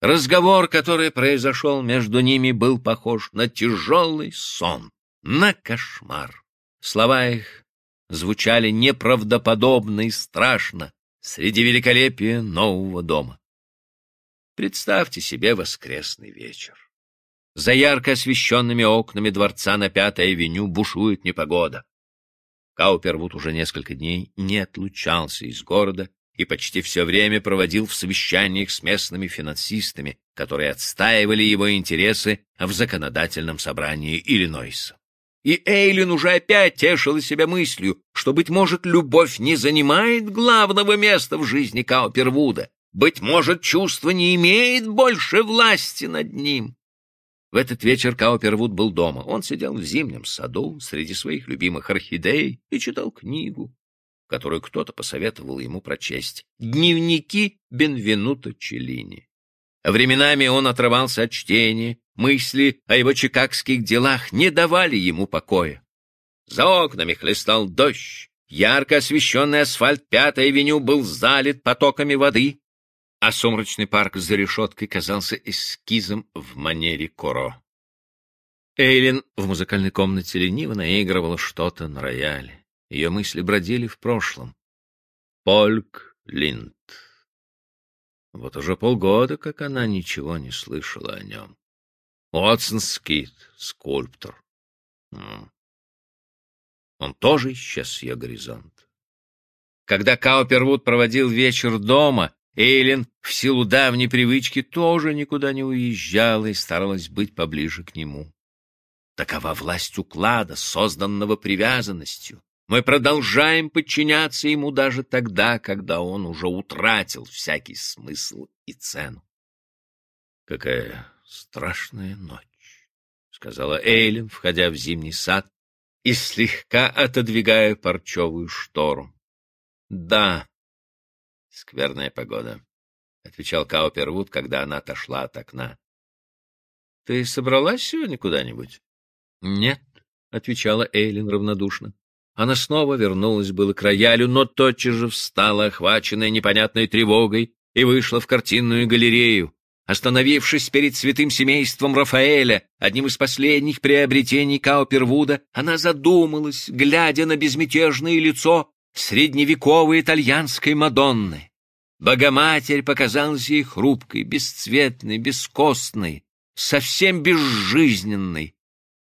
Разговор, который произошел между ними, был похож на тяжелый сон, на кошмар. Слова их звучали неправдоподобно и страшно среди великолепия нового дома. Представьте себе воскресный вечер. За ярко освещенными окнами дворца на Пятой авеню бушует непогода. Каупервуд уже несколько дней не отлучался из города и почти все время проводил в совещаниях с местными финансистами, которые отстаивали его интересы в законодательном собрании Иллинойса. И Эйлин уже опять тешила себя мыслью, что, быть может, любовь не занимает главного места в жизни Каупервуда, быть может, чувство не имеет больше власти над ним. В этот вечер Каупервуд был дома. Он сидел в зимнем саду среди своих любимых орхидей и читал книгу, которую кто-то посоветовал ему прочесть. «Дневники Бенвенуто Челлини». Временами он отрывался от чтения, мысли о его чикагских делах не давали ему покоя. За окнами хлестал дождь, ярко освещенный асфальт Пятой авеню был залит потоками воды, а сумрачный парк за решеткой казался эскизом в манере Коро. Эйлин в музыкальной комнате лениво наигрывала что-то на рояле. Ее мысли бродили в прошлом. Польк Линд. Вот уже полгода, как она ничего не слышала о нем. Уотсон Скит, скульптор. Он тоже исчез с ее горизонта. Когда Каупервуд проводил вечер дома, Эйлин в силу давней привычки тоже никуда не уезжала и старалась быть поближе к нему. Такова власть уклада, созданного привязанностью. Мы продолжаем подчиняться ему даже тогда, когда он уже утратил всякий смысл и цену. Какая страшная ночь, — сказала Эйлин, входя в зимний сад и слегка отодвигая парчевую штору. — Да, скверная погода, — отвечал Каупервуд, когда она отошла от окна. — Ты собралась сегодня куда-нибудь? — Нет, — отвечала Эйлин равнодушно. Она снова вернулась было к роялю, но тотчас же встала, охваченная непонятной тревогой, и вышла в картинную галерею. Остановившись перед святым семейством Рафаэля, одним из последних приобретений Каупервуда, она задумалась, глядя на безмятежное лицо средневековой итальянской Мадонны. Богоматерь показалась ей хрупкой, бесцветной, бескостной, совсем безжизненной.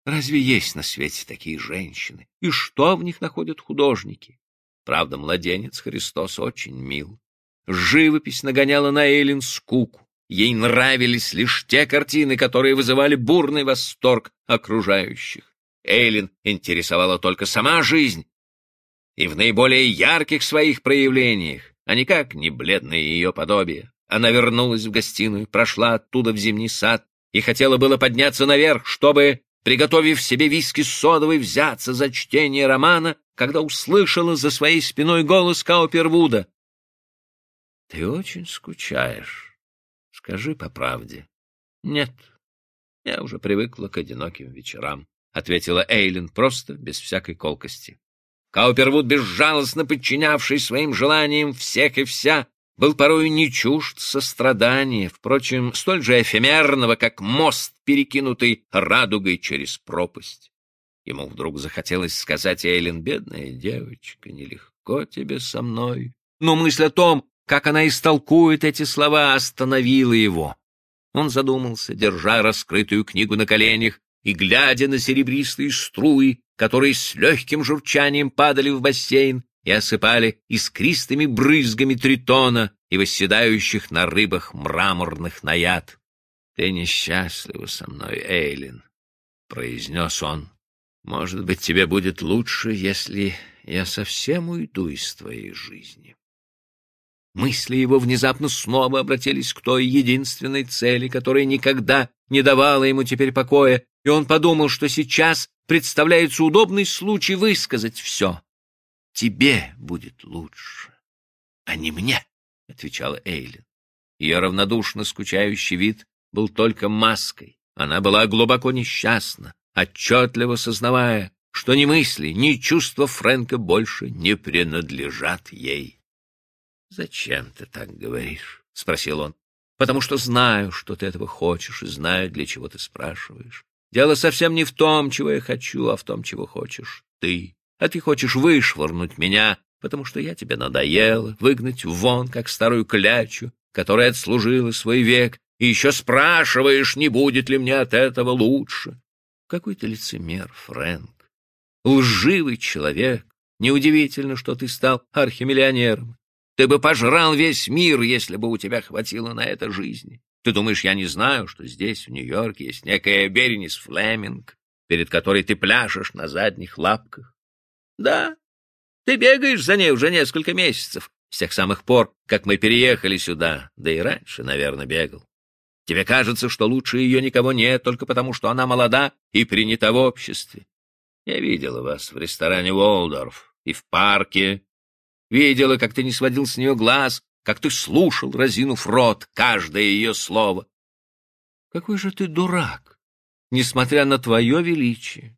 Разве есть на свете такие женщины? И что в них находят художники? Правда, младенец Христос очень мил. Живопись нагоняла на Эллин скуку. Ей нравились лишь те картины, которые вызывали бурный восторг окружающих. Эйлин интересовала только сама жизнь, и в наиболее ярких своих проявлениях, а никак не бледное ее подобие. Она вернулась в гостиную, прошла оттуда в зимний сад и хотела было подняться наверх, чтобы, приготовив себе виски с содовой, взяться за чтение романа, когда услышала за своей спиной голос Каупервуда. — Ты очень скучаешь. Скажи по правде. — Нет, я уже привыкла к одиноким вечерам, — ответила Эйлин просто, без всякой колкости. Каупервуд, безжалостно подчинявший своим желаниям всех и вся, был порою не чужд сострадания, впрочем, столь же эфемерного, как мост, перекинутый радугой через пропасть. Ему вдруг захотелось сказать Эйлин, бедная девочка, нелегко тебе со мной. Но мысль о том, как она истолкует эти слова, остановила его. Он задумался, держа раскрытую книгу на коленях и глядя на серебристые струи, которые с легким журчанием падали в бассейн и осыпали искристыми брызгами тритона и восседающих на рыбах мраморных наяд. — Ты несчастлива со мной, Эйлин, — произнес он. — Может быть, тебе будет лучше, если я совсем уйду из твоей жизни. Мысли его внезапно снова обратились к той единственной цели, которая никогда не давала ему теперь покоя, и он подумал, что сейчас представляется удобный случай высказать все. «Тебе будет лучше, а не мне», — отвечала Эйлин. Ее равнодушно скучающий вид был только маской. Она была глубоко несчастна, отчетливо сознавая, что ни мысли, ни чувства Фрэнка больше не принадлежат ей. — Зачем ты так говоришь? — спросил он. потому что знаю, что ты этого хочешь, и знаю, для чего ты спрашиваешь. Дело совсем не в том, чего я хочу, а в том, чего хочешь ты. А ты хочешь вышвырнуть меня, потому что я тебе надоела, выгнать вон, как старую клячу, которая отслужила свой век, и еще спрашиваешь, не будет ли мне от этого лучше. Какой ты лицемер, Фрэнк. Лживый человек. Неудивительно, что ты стал архимиллионером. Ты бы пожрал весь мир, если бы у тебя хватило на это жизни. Ты думаешь, я не знаю, что здесь, в Нью-Йорке, есть некая Беренис Флеминг, перед которой ты пляшешь на задних лапках? Да, ты бегаешь за ней уже несколько месяцев, с тех самых пор, как мы переехали сюда, да и раньше, наверное, бегал. Тебе кажется, что лучше ее никого нет, только потому, что она молода и принята в обществе. Я видела вас в ресторане Уолдорф и в парке. Видела, как ты не сводил с нее глаз, как ты слушал, разинув рот, каждое ее слово. Какой же ты дурак, несмотря на твое величие.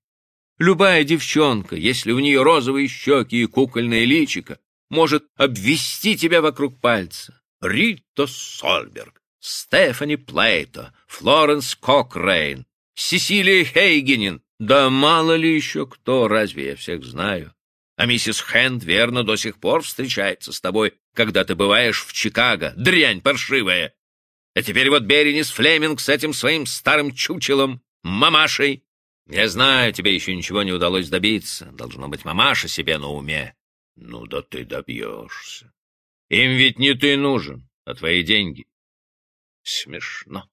Любая девчонка, если у нее розовые щеки и кукольное личико, может обвести тебя вокруг пальца. Рита Сольберг, Стефани Плейто, Флоренс Кокрейн, Сесилия Хейгенин, да мало ли еще кто, разве я всех знаю. А миссис Хэнд, верно, до сих пор встречается с тобой, когда ты бываешь в Чикаго, дрянь паршивая. А теперь вот Беренис Флеминг с этим своим старым чучелом, мамашей. Я знаю, тебе еще ничего не удалось добиться. Должно быть, мамаша себе на уме. Ну да ты добьешься. Им ведь не ты нужен, а твои деньги. Смешно.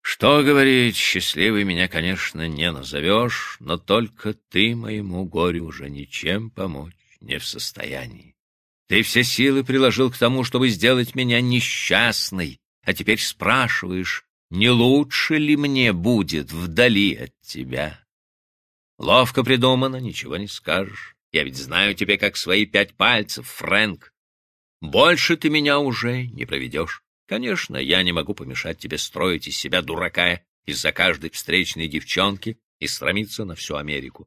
Что говорить, счастливый меня, конечно, не назовешь, но только ты моему горю уже ничем помочь не в состоянии. Ты все силы приложил к тому, чтобы сделать меня несчастной, а теперь спрашиваешь, не лучше ли мне будет вдали от тебя? Ловко придумано, ничего не скажешь. Я ведь знаю тебя как свои пять пальцев, Фрэнк. Больше ты меня уже не проведешь. Конечно, я не могу помешать тебе строить из себя дурака из-за каждой встречной девчонки и стремиться на всю Америку.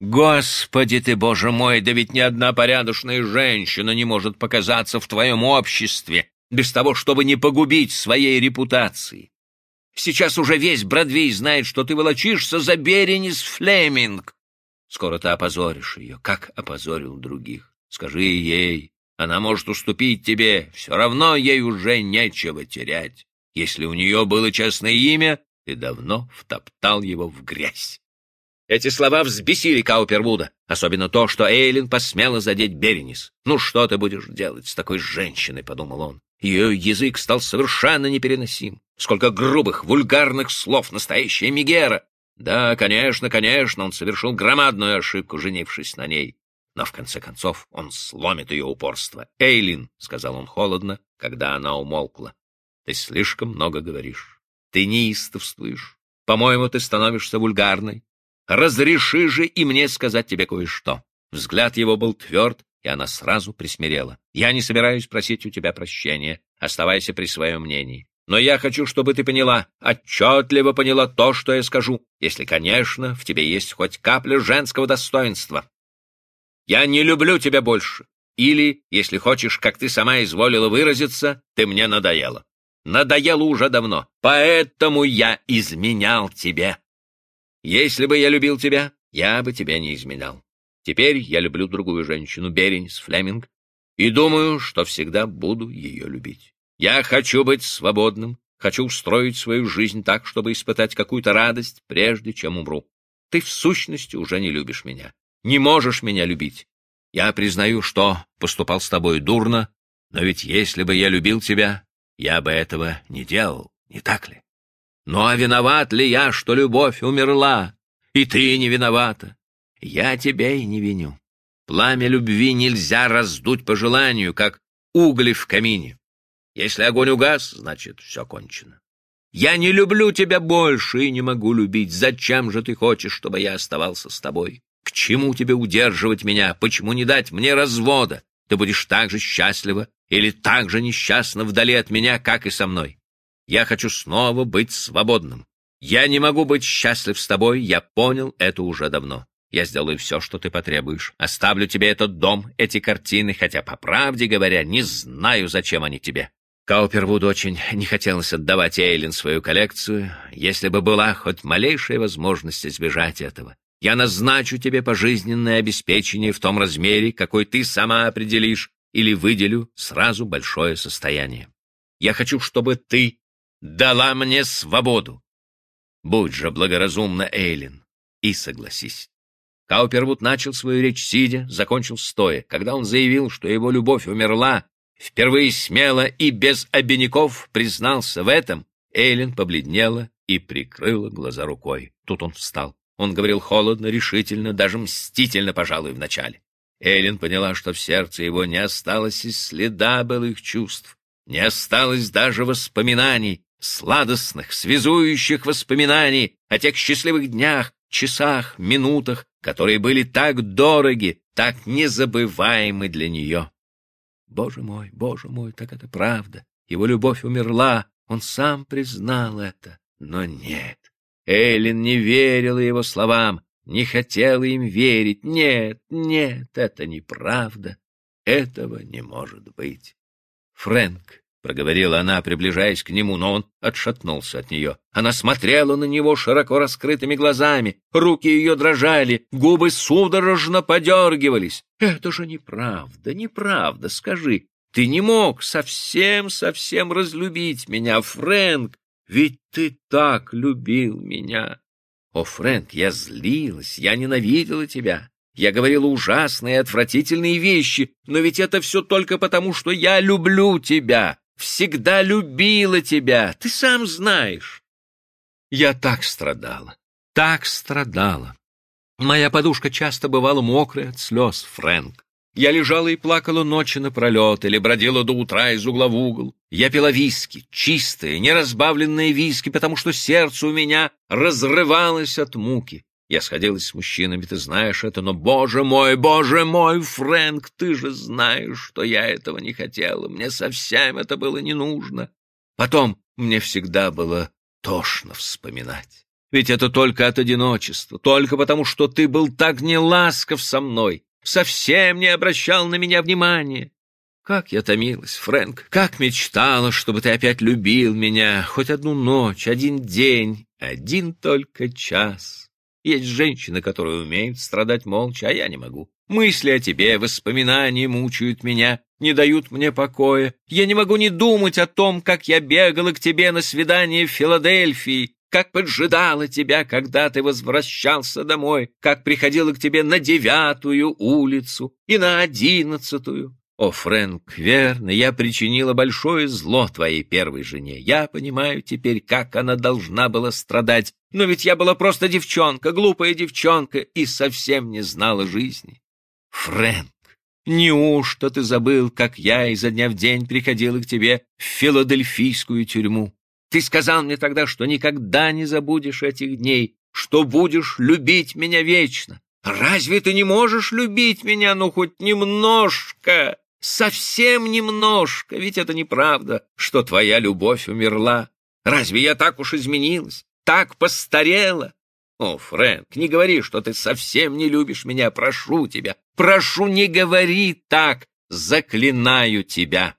Господи ты, боже мой, да ведь ни одна порядочная женщина не может показаться в твоем обществе без того, чтобы не погубить своей репутации. Сейчас уже весь Бродвей знает, что ты волочишься за Беренис Флеминг. Скоро ты опозоришь ее, как опозорил других. Скажи ей, она может уступить тебе, все равно ей уже нечего терять. Если у нее было честное имя, ты давно втоптал его в грязь. Эти слова взбесили Каупервуда, особенно то, что Эйлин посмела задеть Беренис. «Ну что ты будешь делать с такой женщиной?» — подумал он. Ее язык стал совершенно непереносим. Сколько грубых, вульгарных слов, настоящая Мегера! Да, конечно, конечно, он совершил громадную ошибку, женившись на ней. Но в конце концов он сломит ее упорство. «Эйлин», — сказал он холодно, когда она умолкла, — «ты слишком много говоришь. Ты неистовствуешь. По-моему, ты становишься вульгарной. Разреши же и мне сказать тебе кое-что». Взгляд его был тверд, и она сразу присмирела. «Я не собираюсь просить у тебя прощения. Оставайся при своем мнении. Но я хочу, чтобы ты поняла, отчетливо поняла то, что я скажу, если, конечно, в тебе есть хоть капля женского достоинства. Я не люблю тебя больше. Или, если хочешь, как ты сама изволила выразиться, ты мне надоела. Надоела уже давно, поэтому я изменял тебе. Если бы я любил тебя, я бы тебя не изменял. Теперь я люблю другую женщину, Беренис Флеминг, и думаю, что всегда буду ее любить. Я хочу быть свободным, хочу устроить свою жизнь так, чтобы испытать какую-то радость, прежде чем умру. Ты в сущности уже не любишь меня, не можешь меня любить. Я признаю, что поступал с тобой дурно, но ведь если бы я любил тебя, я бы этого не делал, не так ли? Ну а виноват ли я, что любовь умерла, и ты не виновата? Я тебя и не виню. Пламя любви нельзя раздуть по желанию, как угли в камине. Если огонь угас, значит, все кончено. Я не люблю тебя больше и не могу любить. Зачем же ты хочешь, чтобы я оставался с тобой? К чему тебе удерживать меня? Почему не дать мне развода? Ты будешь так же счастлива или так же несчастна вдали от меня, как и со мной. Я хочу снова быть свободным. Я не могу быть счастлив с тобой, я понял это уже давно. Я сделаю все, что ты потребуешь. Оставлю тебе этот дом, эти картины, хотя, по правде говоря, не знаю, зачем они тебе. Каупервуду очень не хотелось отдавать Эйлин свою коллекцию, если бы была хоть малейшая возможность избежать этого. Я назначу тебе пожизненное обеспечение в том размере, какой ты сама определишь, или выделю сразу большое состояние. Я хочу, чтобы ты дала мне свободу. Будь же благоразумна, Эйлин, и согласись. Каупервуд начал свою речь сидя, закончил стоя. Когда он заявил, что его любовь умерла, впервые смело и без обиняков признался в этом, Эйлин побледнела и прикрыла глаза рукой. Тут он встал. Он говорил холодно, решительно, даже мстительно, пожалуй, вначале. Эйлин поняла, что в сердце его не осталось и следа былых чувств, не осталось даже воспоминаний, сладостных, связующих воспоминаний о тех счастливых днях, часах, минутах, которые были так дороги, так незабываемы для нее. Боже мой, боже мой, так это правда. Его любовь умерла, он сам признал это. Но нет, Эйлин не верила его словам, не хотела им верить. Нет, нет, это неправда. Этого не может быть. Фрэнк, — проговорила она, приближаясь к нему, но он отшатнулся от нее. Она смотрела на него широко раскрытыми глазами, руки ее дрожали, губы судорожно подергивались. — Это же неправда, неправда, скажи. Ты не мог совсем-совсем разлюбить меня, Фрэнк, ведь ты так любил меня. О, Фрэнк, я злилась, я ненавидела тебя. Я говорила ужасные отвратительные вещи, но ведь это все только потому, что я люблю тебя, всегда любила тебя, ты сам знаешь. Я так страдала, так страдала. Моя подушка часто бывала мокрая от слез, Фрэнк. Я лежала и плакала ночи напролет или бродила до утра из угла в угол. Я пила виски, чистые, неразбавленные виски, потому что сердце у меня разрывалось от муки. Я сходилась с мужчинами, ты знаешь это, но, боже мой, боже мой, Фрэнк, ты же знаешь, что я этого не хотела. Мне совсем это было не нужно. Потом мне всегда было тошно вспоминать. Ведь это только от одиночества, только потому, что ты был так неласков со мной совсем не обращал на меня внимания. Как я томилась, Фрэнк, как мечтала, чтобы ты опять любил меня хоть одну ночь, один день, один только час. Есть женщины, которые умеют страдать молча, а я не могу. Мысли о тебе, воспоминания мучают меня, не дают мне покоя. Я не могу не думать о том, как я бегала к тебе на свидание в Филадельфии, как поджидала тебя, когда ты возвращался домой, как приходила к тебе на девятую улицу и на одиннадцатую. О, Фрэнк, верно, я причинила большое зло твоей первой жене. Я понимаю теперь, как она должна была страдать, но ведь я была просто девчонка, глупая девчонка, и совсем не знала жизни. Фрэнк, неужто ты забыл, как я изо дня в день приходила к тебе в филадельфийскую тюрьму? Ты сказал мне тогда, что никогда не забудешь этих дней, что будешь любить меня вечно. Разве ты не можешь любить меня, ну, хоть немножко, совсем немножко? Ведь это неправда, что твоя любовь умерла. Разве я так уж изменилась, так постарела? О, Фрэнк, не говори, что ты совсем не любишь меня, прошу тебя. Прошу, не говори так, заклинаю тебя.